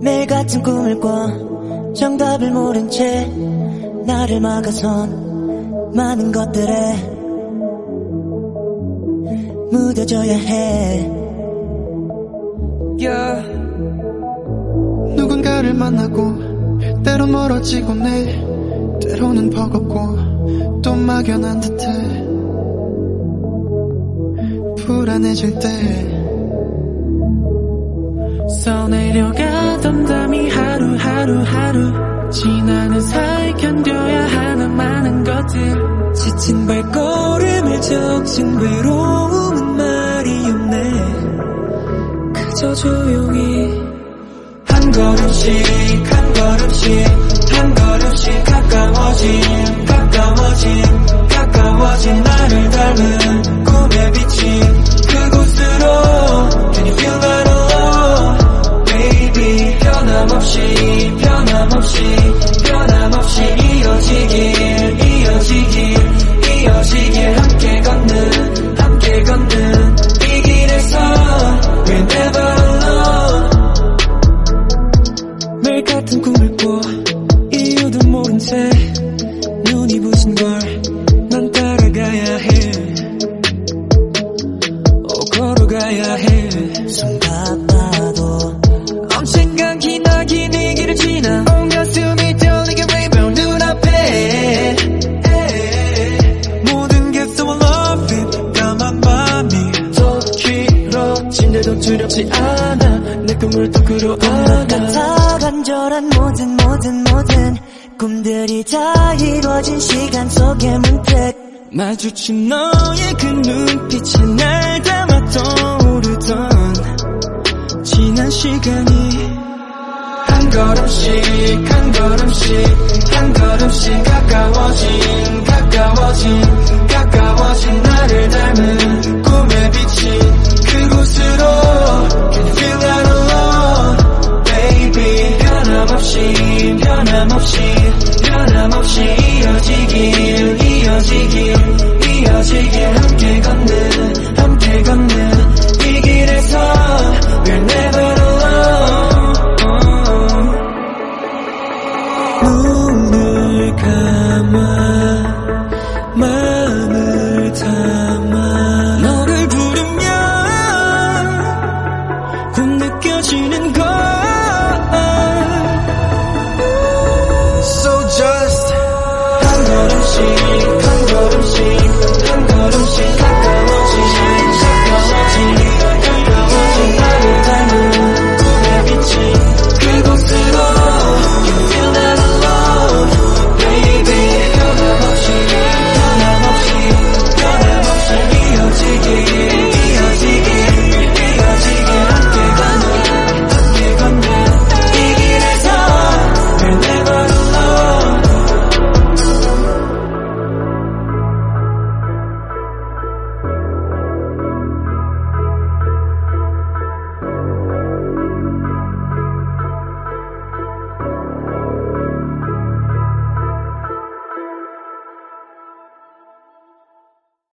매일 같은 꿈을 꿔 정답을 모른 채 나를 막아선 많은 것들에 묻어져야 해 yeah. 누군가를 만나고 때론 멀어지곤 해 때로는 버겁고 또 막연한 듯해 불안해질 때 써내려가던 담이 하루하루 하루 지나는 사이 견뎌야 하는 많은 것들 지친 발걸음을 적신 외로움은 말이 없네. 그저 조용히 부신 걸난 따라가야 해. 오, 걸어가야 해 근데도 두렵지 않아. 내 꿈을 또 끌어안아. 같아 간절한 모든 모든 모든 꿈들이 다 이뤄진 시간 속에 문득 마주친 너의 그 눈빛이 날 담아 떠오르던 지난 시간이 한 걸음씩 한 걸음씩 한 걸음씩 가까워진 가까워진 넘치는 걸 So just 한 걸음씩